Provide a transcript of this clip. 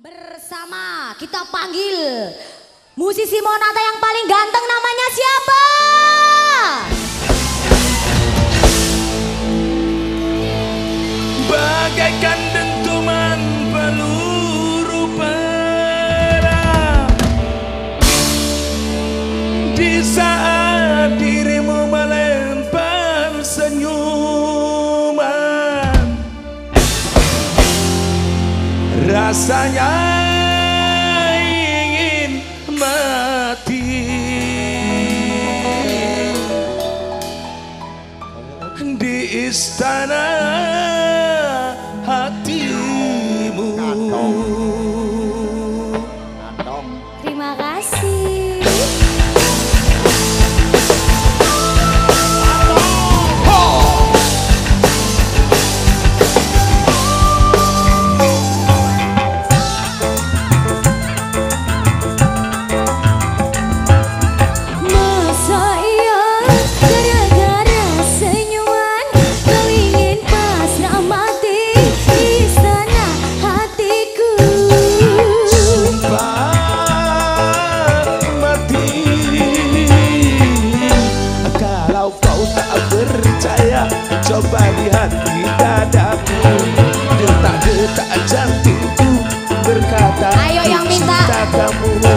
Bersama kita panggil musisi Monata yang paling ganteng namanya siapa? Bagaikan dentuman peluru perak Di saat diri rasanya ingin mati. Di istana coba lihat dadaku. Detak-detak jantungku berkata Ayo yang minta. Cinta kamu